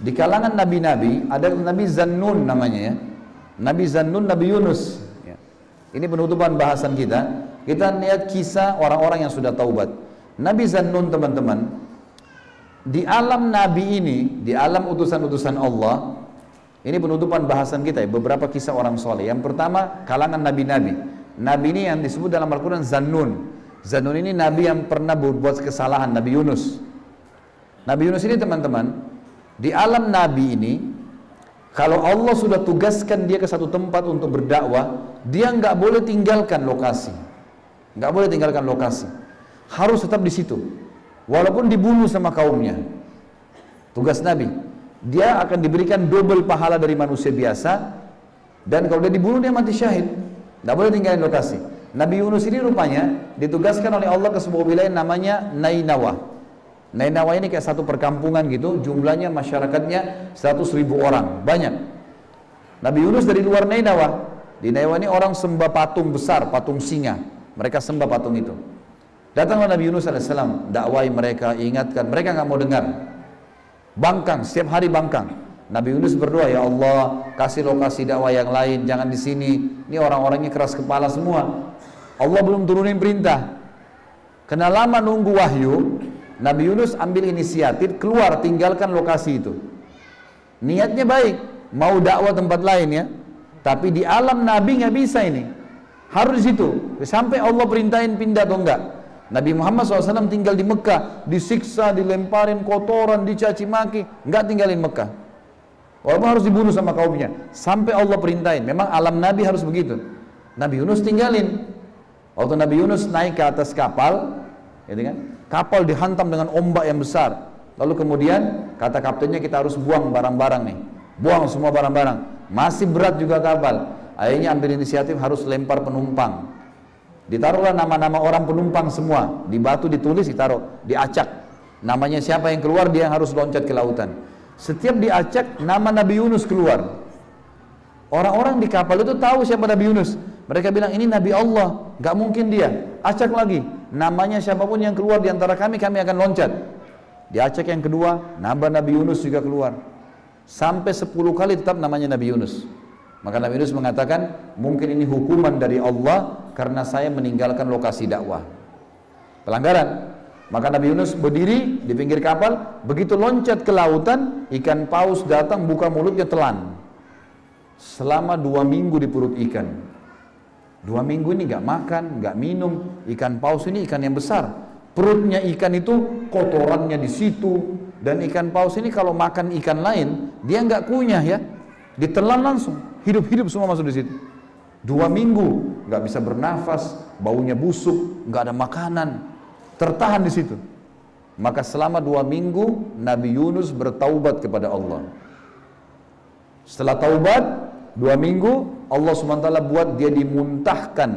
Di kalangan nabi-nabi ada Nabi Zannun namanya ya. Nabi Zannun, Nabi Yunus. Ya. Ini penutupan bahasan kita. Kita lihat kisah orang-orang yang sudah taubat. Nabi Zannun teman-teman, di alam nabi ini, di alam utusan-utusan Allah, ini penutupan bahasan kita ya, beberapa kisah orang soleh. Yang pertama, kalangan nabi-nabi. Nabi ini yang disebut dalam Al-Quran Zannun. Zannun ini nabi yang pernah berbuat kesalahan, Nabi Yunus. Nabi Yunus ini teman-teman, di alam nabi ini, kalau Allah sudah tugaskan dia ke satu tempat untuk berdakwah, dia nggak boleh tinggalkan lokasi. Nggak boleh tinggalkan lokasi. Harus tetap di situ. Walaupun dibunuh sama kaumnya. Tugas Nabi. Dia akan diberikan double pahala dari manusia biasa. Dan kalau dia dibunuh dia mati syahid. Nggak boleh tinggalin lokasi. Nabi Yunus ini rupanya ditugaskan oleh Allah ke sebuah wilayah namanya Nainawa. Nainawa ini kayak satu perkampungan gitu, jumlahnya masyarakatnya 100 ribu orang, banyak. Nabi Yunus dari luar Nainawa. Di Nainawa ini orang sembah patung besar, patung singa. Mereka sembah patung itu. Datanglah Nabi Yunus AS, dakwai mereka, ingatkan, mereka nggak mau dengar. Bangkang, setiap hari bangkang. Nabi Yunus berdoa, ya Allah, kasih lokasi dakwah yang lain, jangan di sini. Ini orang-orangnya keras kepala semua. Allah belum turunin perintah. Kena lama nunggu wahyu, Nabi Yunus ambil inisiatif keluar tinggalkan lokasi itu. Niatnya baik, mau dakwah tempat lain ya. Tapi di alam Nabi nggak bisa ini. Harus di situ. Sampai Allah perintahin pindah atau enggak. Nabi Muhammad SAW tinggal di Mekah, disiksa, dilemparin kotoran, dicaci maki, nggak tinggalin Mekah. Walaupun harus dibunuh sama kaumnya, sampai Allah perintahin. Memang alam Nabi harus begitu. Nabi Yunus tinggalin. Waktu Nabi Yunus naik ke atas kapal, gitu kan? Kapal dihantam dengan ombak yang besar. Lalu kemudian kata kaptennya kita harus buang barang-barang nih. Buang semua barang-barang. Masih berat juga kapal. Akhirnya ambil inisiatif harus lempar penumpang. Ditaruhlah nama-nama orang penumpang semua. Di batu ditulis ditaruh, diacak. Namanya siapa yang keluar dia yang harus loncat ke lautan. Setiap diacak nama Nabi Yunus keluar. Orang-orang di kapal itu tahu siapa Nabi Yunus. Mereka bilang ini Nabi Allah, gak mungkin dia. Acak lagi, namanya siapa pun yang keluar di antara kami, kami akan loncat. Diacak yang kedua, nama Nabi Yunus juga keluar. Sampai 10 kali tetap namanya Nabi Yunus. Maka Nabi Yunus mengatakan, mungkin ini hukuman dari Allah karena saya meninggalkan lokasi dakwah. Pelanggaran. Maka Nabi Yunus berdiri di pinggir kapal, begitu loncat ke lautan, ikan paus datang buka mulutnya telan. Selama dua minggu di perut ikan. Dua minggu ini nggak makan, nggak minum. Ikan paus ini ikan yang besar. Perutnya ikan itu kotorannya di situ. Dan ikan paus ini kalau makan ikan lain, dia nggak kunyah ya. Ditelan langsung hidup-hidup semua masuk di situ. Dua minggu nggak bisa bernafas, baunya busuk, nggak ada makanan, tertahan di situ. Maka selama dua minggu Nabi Yunus bertaubat kepada Allah. Setelah taubat dua minggu Allah swt buat dia dimuntahkan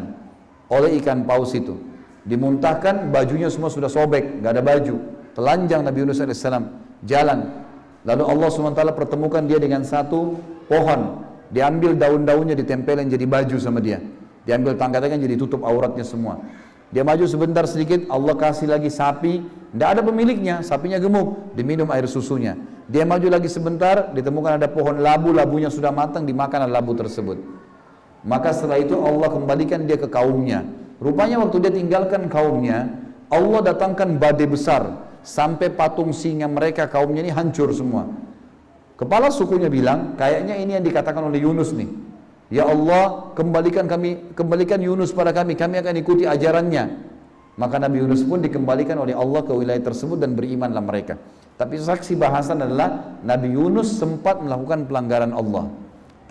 oleh ikan paus itu. Dimuntahkan bajunya semua sudah sobek, nggak ada baju. Telanjang Nabi Yunus AS jalan. Lalu Allah swt pertemukan dia dengan satu pohon Diambil daun-daunnya ditempelin jadi baju sama dia. Diambil tangga-tangga jadi tutup auratnya semua. Dia maju sebentar sedikit, Allah kasih lagi sapi, tidak ada pemiliknya, sapinya gemuk, diminum air susunya. Dia maju lagi sebentar, ditemukan ada pohon labu, labunya sudah matang, dimakan labu tersebut. Maka setelah itu Allah kembalikan dia ke kaumnya. Rupanya waktu dia tinggalkan kaumnya, Allah datangkan badai besar, sampai patung singa mereka kaumnya ini hancur semua. Kepala sukunya bilang, kayaknya ini yang dikatakan oleh Yunus nih. Ya Allah, kembalikan kami, kembalikan Yunus pada kami, kami akan ikuti ajarannya. Maka Nabi Yunus pun dikembalikan oleh Allah ke wilayah tersebut dan berimanlah mereka. Tapi saksi bahasan adalah Nabi Yunus sempat melakukan pelanggaran Allah.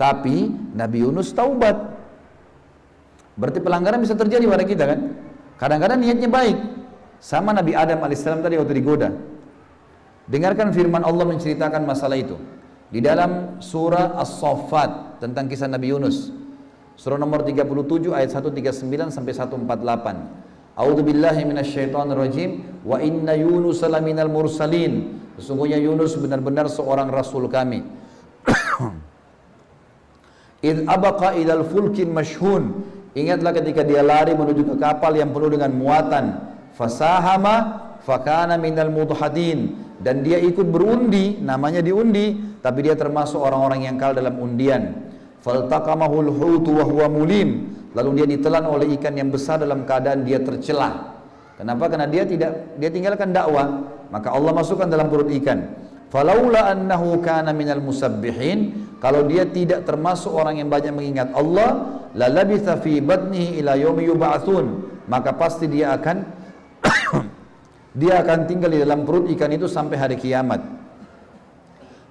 Tapi Nabi Yunus taubat. Berarti pelanggaran bisa terjadi pada kita kan? Kadang-kadang niatnya baik. Sama Nabi Adam alaihissalam tadi waktu digoda. Dengarkan firman Allah menceritakan masalah itu. Di dalam surah As-Saffat tentang kisah Nabi Yunus. Surah nomor 37 ayat 139 sampai 148. A'udzu billahi minasyaitonir rajim wa inna Yunus laminal mursalin. Sesungguhnya Yunus benar-benar seorang rasul kami. Id abaqa idal fulkin mashhun. Ingatlah ketika dia lari menuju ke kapal yang penuh dengan muatan. Fasahama fakana minal mudhadin dan dia ikut berundi, namanya diundi, tapi dia termasuk orang-orang yang kalah dalam undian. Faltaqamahul hutu wa huwa mulim. Lalu dia ditelan oleh ikan yang besar dalam keadaan dia tercelah. Kenapa? Karena dia tidak dia tinggalkan dakwah, maka Allah masukkan dalam perut ikan. Falaula annahu kana minal musabbihin, kalau dia tidak termasuk orang yang banyak mengingat Allah, la labitha fi batnihi ila yub'atsun, maka pasti dia akan dia akan tinggal di dalam perut ikan itu sampai hari kiamat.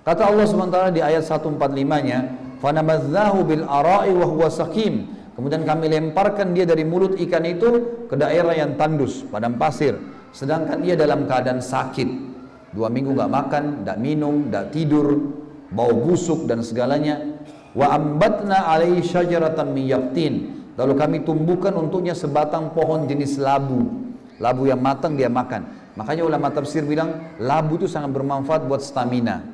Kata Allah SWT di ayat 145-nya, "Fanabadzahu bil ara'i wa huwa sakim." Kemudian kami lemparkan dia dari mulut ikan itu ke daerah yang tandus, padang pasir. Sedangkan dia dalam keadaan sakit. Dua minggu gak makan, gak minum, gak tidur, bau busuk dan segalanya. Wa ambatna alaihi syajaratan min. Lalu kami tumbuhkan untuknya sebatang pohon jenis labu. Labu yang matang dia makan. Makanya ulama tafsir bilang labu itu sangat bermanfaat buat stamina.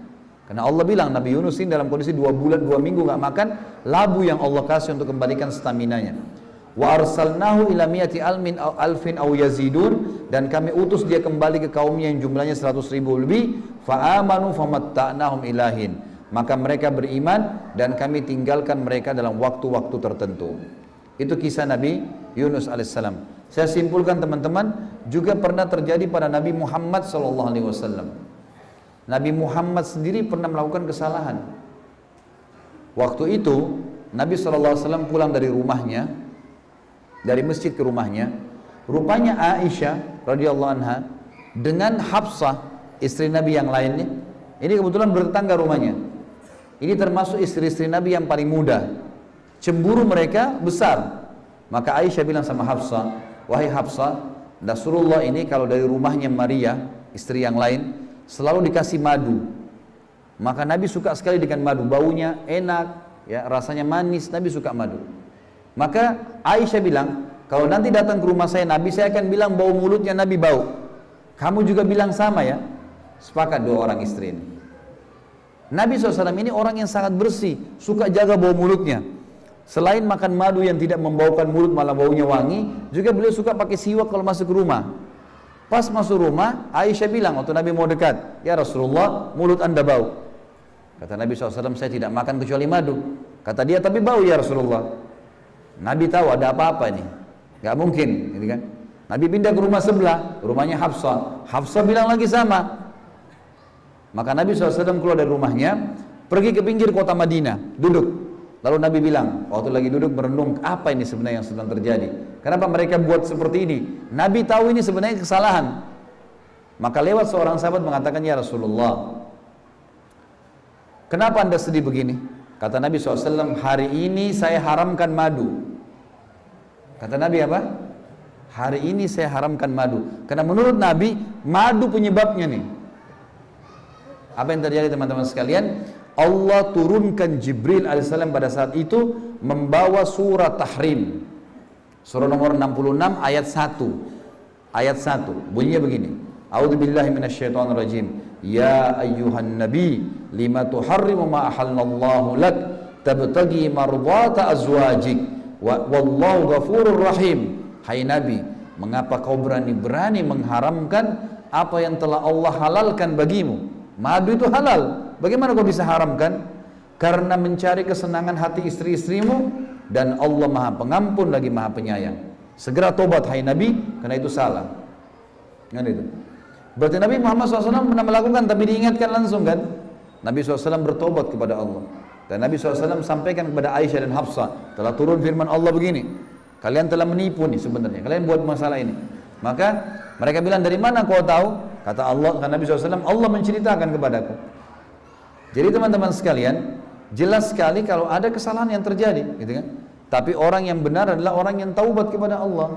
Karena Allah bilang Nabi Yunus ini dalam kondisi dua bulan dua minggu nggak makan labu yang Allah kasih untuk kembalikan stamina-nya. Wa arsalnahu ila miyati almin alfin aw yazidun dan kami utus dia kembali ke kaumnya yang jumlahnya seratus ribu lebih fa amanu famatta'nahum ilahin maka mereka beriman dan kami tinggalkan mereka dalam waktu-waktu tertentu itu kisah Nabi Yunus alaihissalam saya simpulkan teman-teman juga pernah terjadi pada Nabi Muhammad sallallahu alaihi wasallam Nabi Muhammad sendiri pernah melakukan kesalahan. Waktu itu Nabi SAW pulang dari rumahnya, dari masjid ke rumahnya. Rupanya Aisyah radhiyallahu anha dengan Hafsah istri Nabi yang lainnya, ini kebetulan bertetangga rumahnya. Ini termasuk istri-istri Nabi yang paling muda. Cemburu mereka besar. Maka Aisyah bilang sama Hafsah, wahai Hafsah, Rasulullah ini kalau dari rumahnya Maria, istri yang lain, selalu dikasih madu. Maka Nabi suka sekali dengan madu, baunya enak, ya rasanya manis, Nabi suka madu. Maka Aisyah bilang, kalau nanti datang ke rumah saya Nabi, saya akan bilang bau mulutnya Nabi bau. Kamu juga bilang sama ya. Sepakat dua orang istri ini. Nabi SAW ini orang yang sangat bersih, suka jaga bau mulutnya. Selain makan madu yang tidak membaukan mulut malah baunya wangi, juga beliau suka pakai siwak kalau masuk ke rumah. Pas masuk rumah, Aisyah bilang waktu Nabi mau dekat, Ya Rasulullah, mulut anda bau. Kata Nabi SAW, saya tidak makan kecuali madu. Kata dia, tapi bau ya Rasulullah. Nabi tahu ada apa-apa ini. Gak mungkin, gitu kan. Nabi pindah ke rumah sebelah, rumahnya Hafsah. Hafsah bilang lagi sama. Maka Nabi SAW keluar dari rumahnya, pergi ke pinggir kota Madinah, duduk. Lalu Nabi bilang, waktu lagi duduk merenung, apa ini sebenarnya yang sedang terjadi? Kenapa mereka buat seperti ini? Nabi tahu ini sebenarnya kesalahan. Maka lewat seorang sahabat mengatakan, Ya Rasulullah, kenapa anda sedih begini? Kata Nabi SAW, hari ini saya haramkan madu. Kata Nabi apa? Hari ini saya haramkan madu. Karena menurut Nabi, madu penyebabnya nih. Apa yang terjadi teman-teman sekalian? Allah turunkan Jibril alaihissalam pada saat itu membawa surat tahrim. Surah nomor 66 ayat 1. Ayat 1. Bunyinya begini. A'udzu billahi minasyaitonir rajim. Ya ayyuhan nabi lima tuharrimu ma ahallallahu lak tabtagi mardata azwajik wa wallahu ghafurur rahim. Hai nabi, mengapa kau berani-berani mengharamkan apa yang telah Allah halalkan bagimu? Madu itu halal, Bagaimana kau bisa haramkan? Karena mencari kesenangan hati istri-istrimu dan Allah Maha Pengampun lagi Maha Penyayang. Segera tobat hai Nabi karena itu salah. Kan itu. Berarti Nabi Muhammad SAW pernah melakukan tapi diingatkan langsung kan? Nabi SAW bertobat kepada Allah. Dan Nabi SAW sampaikan kepada Aisyah dan Hafsah telah turun firman Allah begini. Kalian telah menipu nih sebenarnya. Kalian buat masalah ini. Maka mereka bilang dari mana kau tahu? Kata Allah, kata Nabi SAW, Allah menceritakan kepadaku. Jadi teman-teman sekalian, jelas sekali kalau ada kesalahan yang terjadi, gitu kan? Tapi orang yang benar adalah orang yang taubat kepada Allah.